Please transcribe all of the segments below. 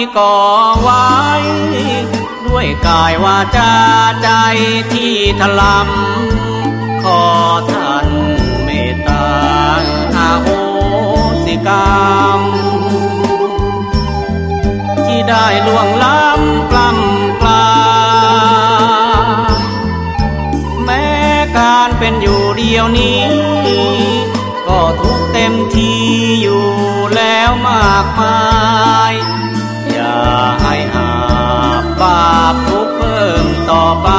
ที่ก่อไว้ ด้วยกายวาจาใจที่ถลำขอท่านเมตตาอาโหสิกรรมที่ได้ล่วงล้ำกล้ำกลา แม้การเป็นอยู่เดียวนี้ ก็ทุกเต็มที่อยู่แล้วมากมาย อย่าให้อาบบาปทุกเพิ่มต่อไป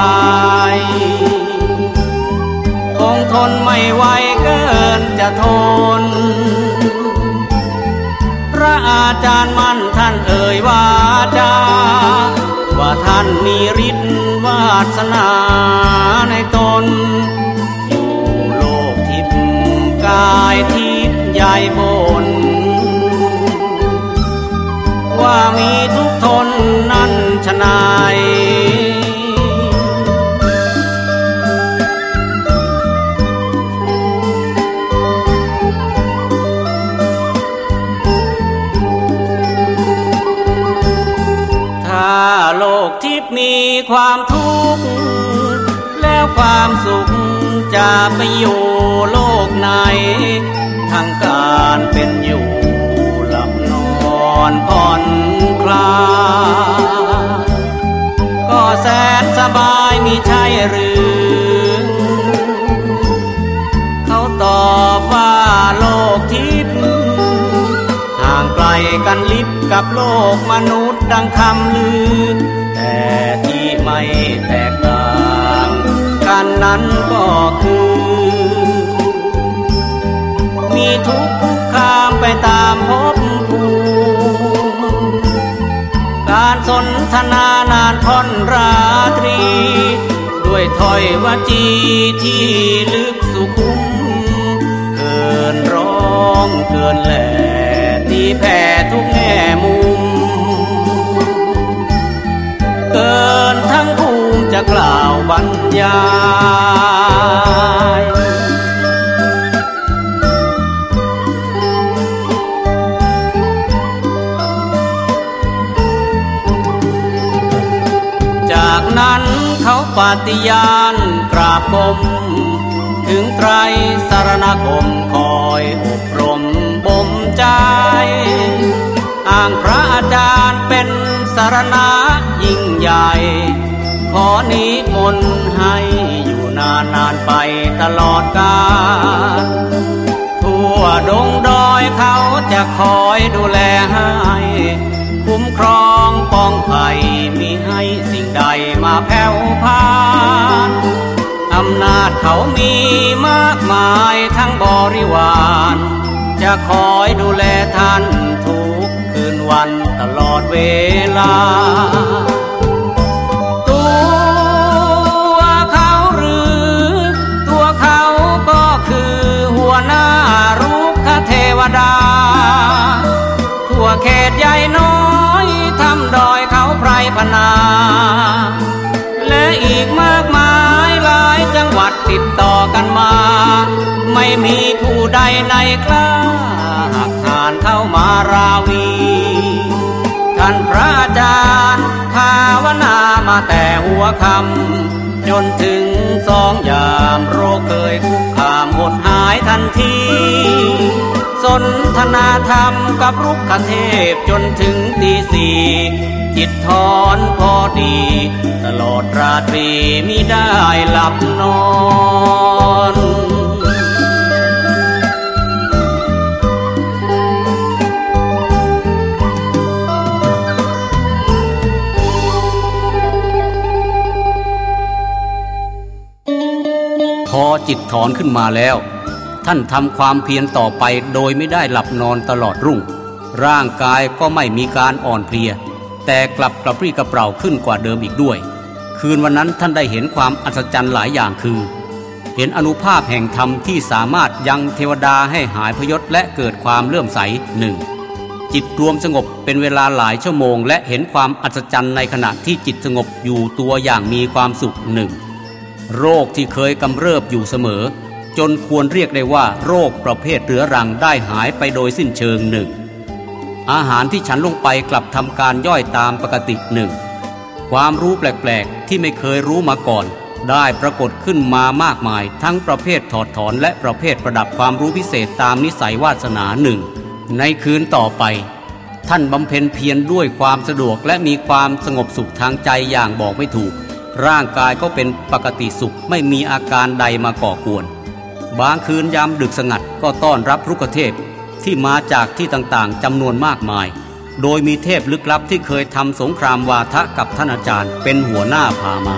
คงทนไม่ไหวเกินจะทน พระอาจารย์มั่นท่านเอ่ยว่าจาว่าท่านมีฤทธิ์วาสนาในตน อยู่โลกทิพย์กายทิพย์ใหญ่บ มีทุกทนนั่นชนายถ้าโลกทิพมีความทุกข์ แล้วความสุขจะไปอยู่โลกไหนทั้งการเป็นอยู่หลับนอนผ่อน ใช่หรือ เขาตอบว่าโลกทิพย์ห่างไกลกันลิบกับโลกมนุษย์ดังคำลือ แต่ที่ไม่แตกต่าง กันนั้นก็คือ ถ้อยวาจีที่ลึกสุขุม เกินร้องเกินแหล่ที่แผ่ทุกแง่มุม เกินทั้งภูมิจะกล่าวบรรยาย เขาปฏิญาณกราบกมถึงไตรสารณคมคอยอบรมบ่มใจ อ้างพระอาจารย์เป็นสารณะยิ่งใหญ่ ขอนิมนต์ให้อยู่นานนานไปตลอดกาลทั่วดงดอยเขาจะคอยดูแลให้ คุ้มครองป้องภัย ใดมาแผ่วพานอำนาจเขามีมากมายทั้งบริวาร จะคอยดูแลท่านทุกคืนวันตลอดเวลาตัว ติดต่อกันมา ไม่มีผู้ใดในกล้าหักหานเข้ามาราวี ท่านพระอาจารย์ภาวนามาแต่หัวคำจนถึงสองยามโรคเคยคุกคามหมดหายทันที นทนาธรรมกับรุกขเทพจนถึงตีสี่จิตทอนพอดี ตลอดราตรีมิได้หลับนอนพอจิตถอนขึ้นมาแล้ว ท่านทำความเพียรต่อไปโดยไม่ได้หลับนอนตลอดรุ่ง ร่างกายก็ไม่มีการอ่อนเพลีย แต่กลับกระปรี้กระเปร่าขึ้นกว่าเดิมอีกด้วย คืนวันนั้นท่านได้เห็นความอัศจรรย์หลายอย่างคือ เห็นอนุภาพแห่งธรรมที่สามารถยังเทวดาให้หายพยศและเกิดความเลื่อมใสหนึ่งจิตรวมสงบเป็นเวลาหลายชั่วโมง และเห็นความอัศจรรย์ในขณะที่จิตสงบอยู่ตัวอย่างมีความสุขหนึ่งโรคที่เคยกำเริบอยู่เสมอ จนควรเรียกได้ว่าโรคประเภทเรื้อรังได้หายไปโดยสิ้นเชิงหนึ่ง อาหารที่ฉันลงไปกลับทำการย่อยตามปกติหนึ่ง ความรู้แปลกๆ ที่ไม่เคยรู้มาก่อน ได้ปรากฏขึ้นมามากมาย ทั้งประเภทถอดถอนและประเภทประดับความรู้พิเศษตามนิสัยวาสนาหนึ่ง ในคืนต่อไป ท่านบำเพ็ญเพียรด้วยความสะดวกและมีความสงบสุขทางใจอย่างบอกไม่ถูก ร่างกายก็เป็นปกติสุขไม่มีอาการใดมาก่อกวน บางคืนยามดึกสงัดก็ต้อนรับรุกเทพที่มาจากที่ต่างๆจำนวนมากมาย โดยมีเทพลึกลับที่เคยทำสงครามวาทะกับท่านอาจารย์เป็นหัวหน้าพามา